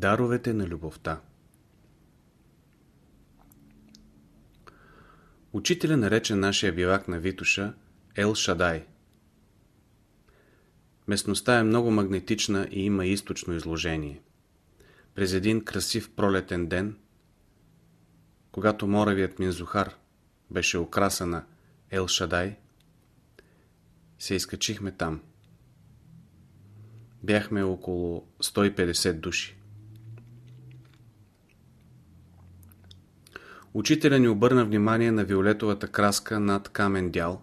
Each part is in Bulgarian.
Даровете на любовта Учителя нарече нашия бивак на Витуша Ел Шадай. Местността е много магнетична и има източно изложение. През един красив пролетен ден, когато моравият Минзухар беше украса на Ел Шадай, се изкачихме там. Бяхме около 150 души. Учителя ни обърна внимание на виолетовата краска над камен дял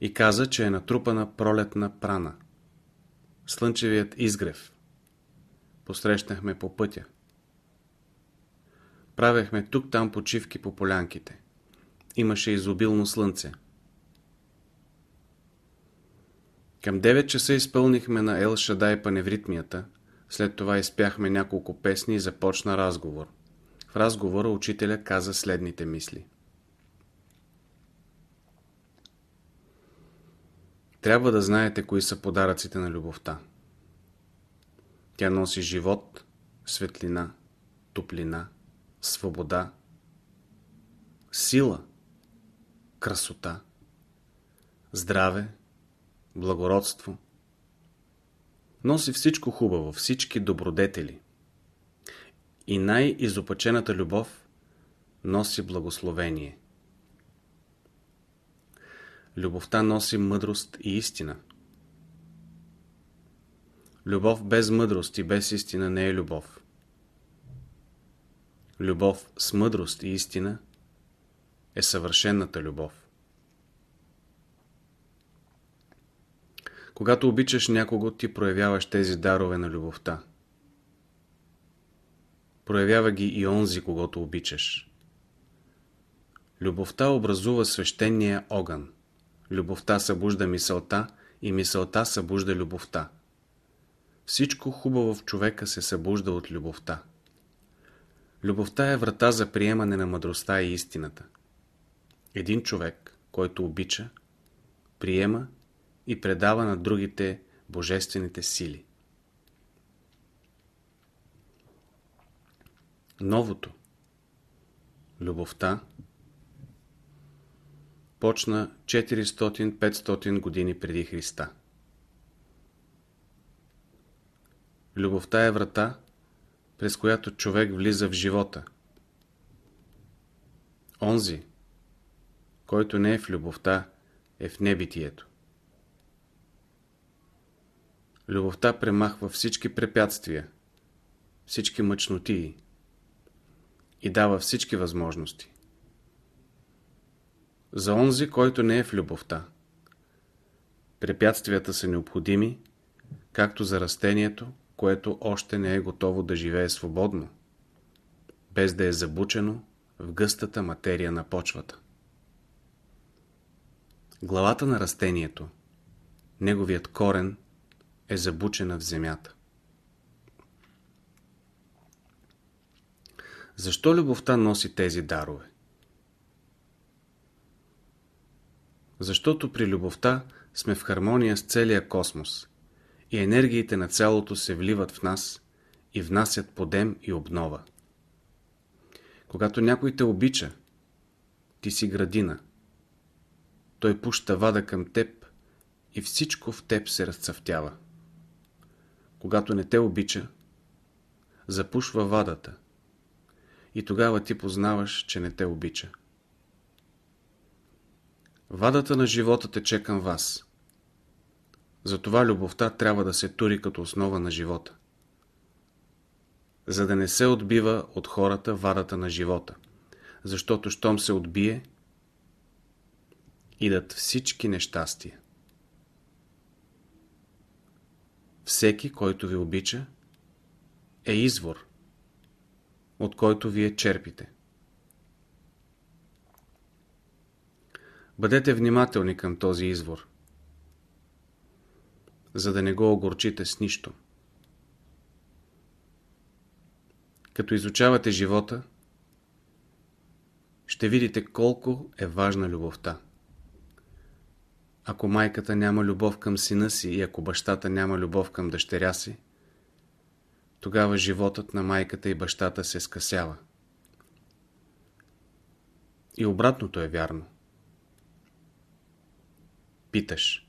и каза, че е натрупана пролетна прана. Слънчевият изгрев. Посрещнахме по пътя. Правехме тук-там почивки по полянките. Имаше изобилно слънце. Към 9 часа изпълнихме на Ел Шадай паневритмията, след това изпяхме няколко песни и започна разговор. В разговора учителя каза следните мисли. Трябва да знаете кои са подаръците на любовта. Тя носи живот, светлина, топлина, свобода, сила, красота, здраве, благородство. Носи всичко хубаво, всички добродетели. И най-изопачената любов носи благословение. Любовта носи мъдрост и истина. Любов без мъдрост и без истина не е любов. Любов с мъдрост и истина е съвършенната любов. Когато обичаш някого, ти проявяваш тези дарове на любовта. Проявява ги и онзи, когато обичаш. Любовта образува свещения огън. Любовта събужда мисълта и мисълта събужда любовта. Всичко хубаво в човека се събужда от любовта. Любовта е врата за приемане на мъдростта и истината. Един човек, който обича, приема и предава на другите божествените сили. Новото, любовта, почна 400-500 години преди Христа. Любовта е врата, през която човек влиза в живота. Онзи, който не е в любовта, е в небитието. Любовта премахва всички препятствия, всички мъчноти и дава всички възможности. За онзи, който не е в любовта, препятствията са необходими, както за растението, което още не е готово да живее свободно, без да е забучено в гъстата материя на почвата. Главата на растението, неговият корен – е забучена в земята. Защо любовта носи тези дарове? Защото при любовта сме в хармония с целия космос и енергиите на цялото се вливат в нас и внасят подем и обнова. Когато някой те обича, ти си градина. Той пуща вада към теб и всичко в теб се разцъфтява когато не те обича, запушва вадата и тогава ти познаваш, че не те обича. Вадата на живота тече към вас. Затова любовта трябва да се тури като основа на живота. За да не се отбива от хората вадата на живота. Защото щом се отбие, идат всички нещастия. Всеки, който ви обича, е извор, от който вие черпите. Бъдете внимателни към този извор, за да не го огорчите с нищо. Като изучавате живота, ще видите колко е важна любовта. Ако майката няма любов към сина си и ако бащата няма любов към дъщеря си, тогава животът на майката и бащата се скъсява. И обратното е вярно. Питаш,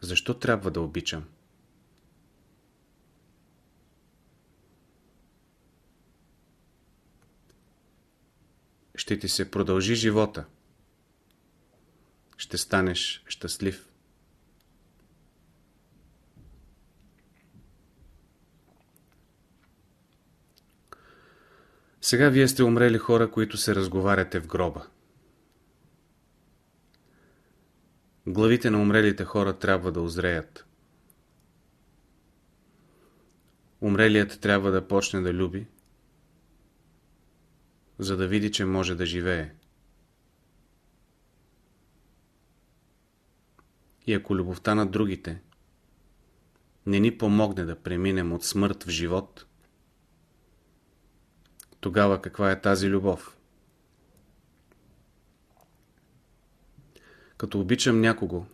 защо трябва да обичам? Ще ти се продължи живота. Ще станеш щастлив. Сега вие сте умрели хора, които се разговаряте в гроба. Главите на умрелите хора трябва да озреят. Умрелият трябва да почне да люби, за да види, че може да живее. И ако любовта на другите не ни помогне да преминем от смърт в живот, тогава каква е тази любов? Като обичам някого,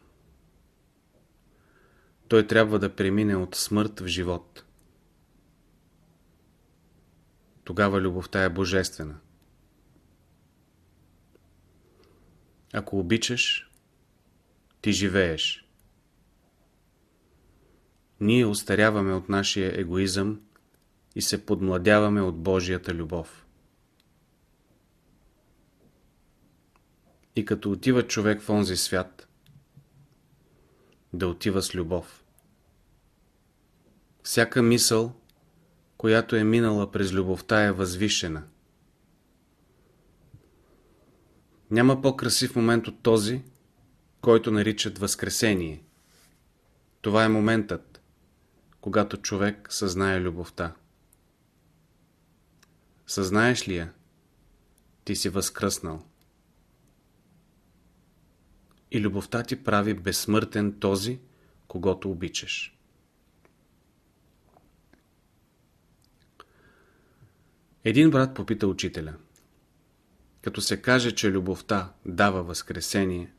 той трябва да премине от смърт в живот. Тогава любовта е божествена. Ако обичаш, ти живееш. Ние устаряваме от нашия егоизъм и се подмладяваме от Божията любов. И като отива човек в онзи свят, да отива с любов. Всяка мисъл, която е минала през любовта е възвишена. Няма по-красив момент от този, който наричат Възкресение. Това е моментът, когато човек съзнае любовта. Съзнаеш ли я? Ти си възкръснал. И любовта ти прави безсмъртен този, когато обичаш. Един брат попита учителя. Като се каже, че любовта дава възкресение,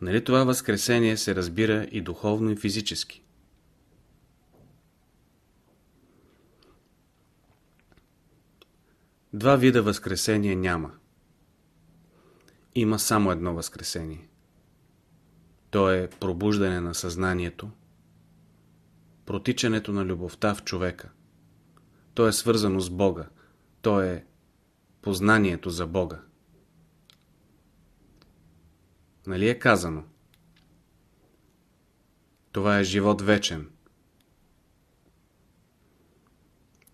нали това възкресение се разбира и духовно и физически? Два вида възкресение няма. Има само едно възкресение. То е пробуждане на съзнанието, протичането на любовта в човека. То е свързано с Бога. То е познанието за Бога. Нали е казано? Това е живот вечен.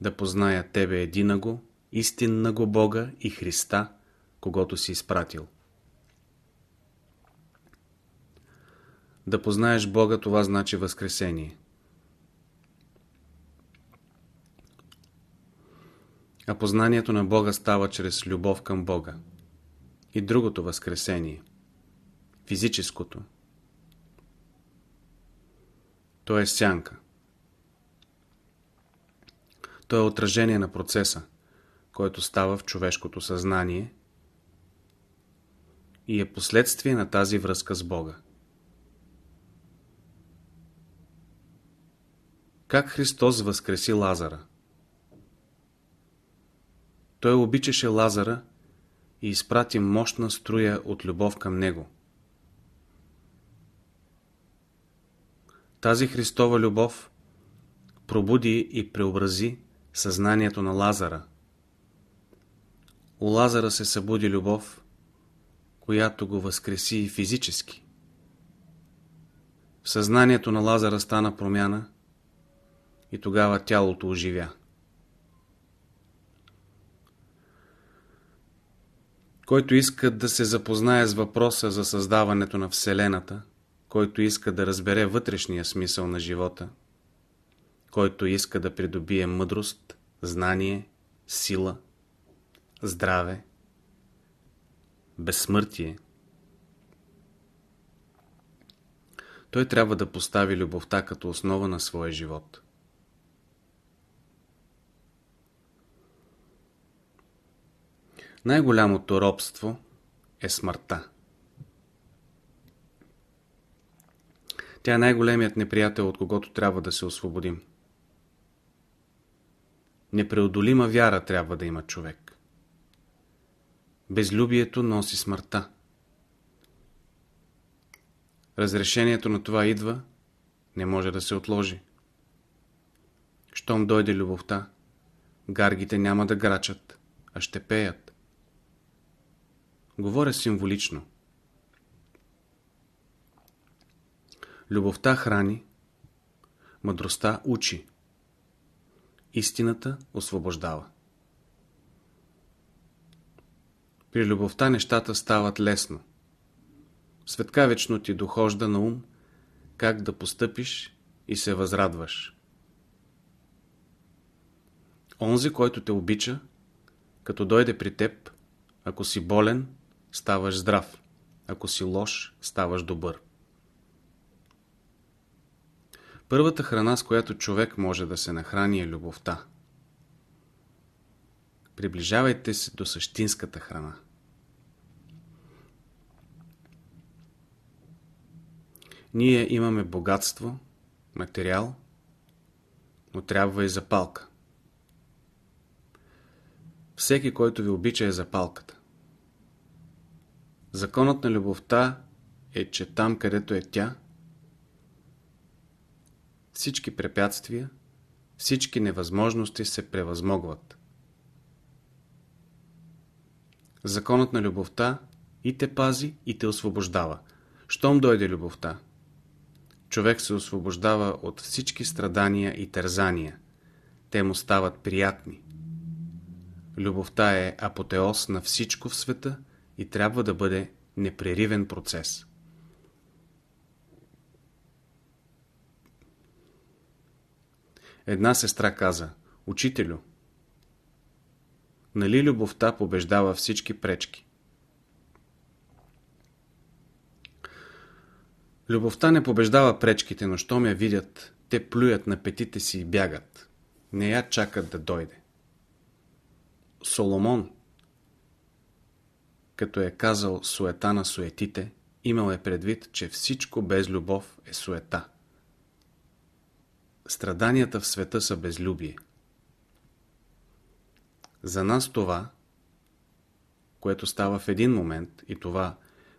Да позная Тебе единаго, истинна го Бога и Христа, когато си изпратил. Да познаеш Бога, това значи възкресение. А познанието на Бога става чрез любов към Бога. И другото възкресение, физическото, то е сянка. То е отражение на процеса който става в човешкото съзнание и е последствие на тази връзка с Бога. Как Христос възкреси Лазара? Той обичаше Лазара и изпрати мощна струя от любов към него. Тази Христова любов пробуди и преобрази съзнанието на Лазара – у Лазара се събуди любов, която го възкреси и физически. В съзнанието на Лазара стана промяна и тогава тялото оживя. Който иска да се запознае с въпроса за създаването на Вселената, който иска да разбере вътрешния смисъл на живота, който иска да придобие мъдрост, знание, сила – здраве, безсмъртие. Той трябва да постави любовта като основа на своя живот. Най-голямото робство е смъртта. Тя е най-големият неприятел, от когото трябва да се освободим. Непреодолима вяра трябва да има човек. Безлюбието носи смъртта. Разрешението на това идва, не може да се отложи. Щом дойде любовта, гаргите няма да грачат, а ще пеят. Говоря символично. Любовта храни, мъдростта учи, истината освобождава. При любовта нещата стават лесно. Светкавечно ти дохожда на ум как да постъпиш и се възрадваш. Онзи, който те обича, като дойде при теб, ако си болен, ставаш здрав, ако си лош, ставаш добър. Първата храна, с която човек може да се нахрани е любовта. Приближавайте се до същинската храна. Ние имаме богатство, материал, но трябва и запалка. Всеки, който ви обича е запалката. Законът на любовта е, че там, където е тя, всички препятствия, всички невъзможности се превъзмогват. Законът на любовта и те пази, и те освобождава. Щом дойде любовта, човек се освобождава от всички страдания и тързания. Те му стават приятни. Любовта е апотеоз на всичко в света и трябва да бъде непреривен процес. Една сестра каза, Учителю, нали любовта побеждава всички пречки? Любовта не побеждава пречките, но щом я видят, те плюят на петите си и бягат. Не я чакат да дойде. Соломон, като е казал суета на суетите, имал е предвид, че всичко без любов е суета. Страданията в света са безлюбие. За нас това, което става в един момент и това,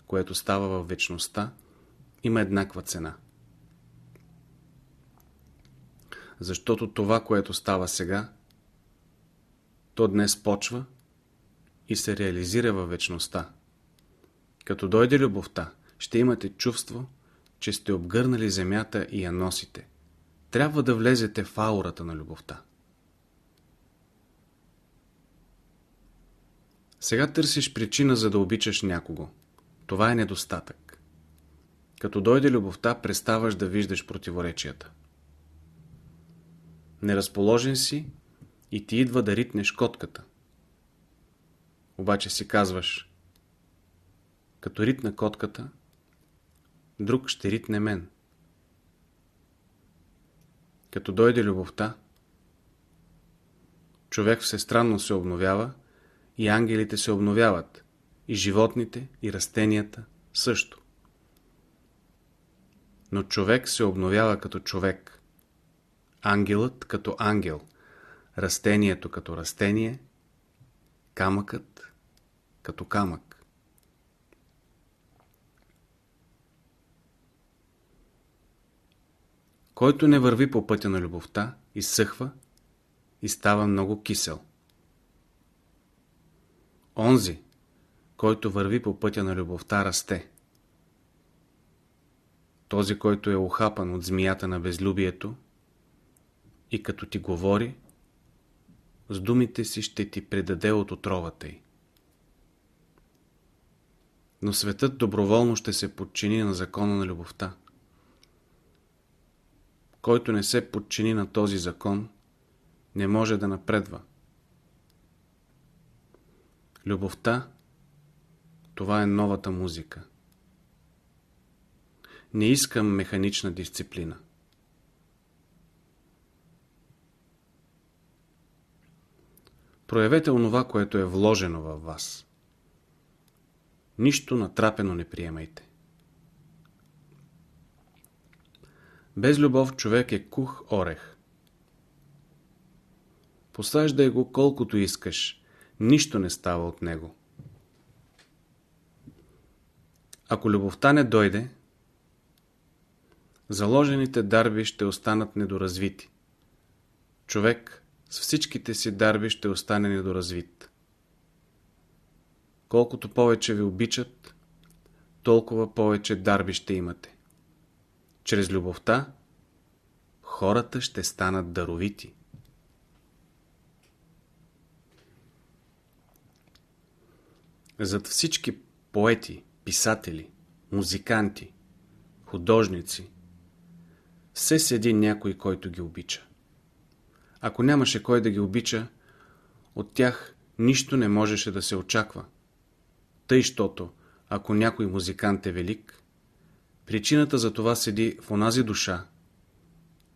което става в вечността, има еднаква цена. Защото това, което става сега, то днес почва и се реализира във вечността. Като дойде любовта, ще имате чувство, че сте обгърнали земята и я носите. Трябва да влезете в аурата на любовта. Сега търсиш причина за да обичаш някого. Това е недостатък. Като дойде любовта, преставаш да виждаш противоречията. Неразположен си и ти идва да ритнеш котката. Обаче си казваш, като ритна котката, друг ще ритне мен. Като дойде любовта, човек всестранно се обновява и ангелите се обновяват, и животните, и растенията също. Но човек се обновява като човек, ангелът като ангел – растението като растение, камъкът като камък. Който не върви по пътя на любовта, изсъхва и става много кисел. Онзи, който върви по пътя на любовта, расте. Този, който е ухапан от змията на безлюбието и като ти говори, с думите си ще ти предаде от отровата й. Но светът доброволно ще се подчини на закона на любовта. Който не се подчини на този закон, не може да напредва. Любовта – това е новата музика. Не искам механична дисциплина. Проявете онова, което е вложено във вас. Нищо натрапено не приемайте. Без любов човек е кух орех. Посаждай го колкото искаш, нищо не става от него. Ако любовта не дойде, заложените дарби ще останат недоразвити. Човек с всичките си дарби ще остане недоразвит. Колкото повече ви обичат, толкова повече дарби ще имате. Чрез любовта хората ще станат даровити. Зад всички поети, писатели, музиканти, художници, все седи някой, който ги обича. Ако нямаше кой да ги обича, от тях нищо не можеше да се очаква. Тъй, щото, ако някой музикант е велик, причината за това седи в онази душа,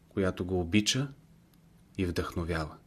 която го обича и вдъхновява.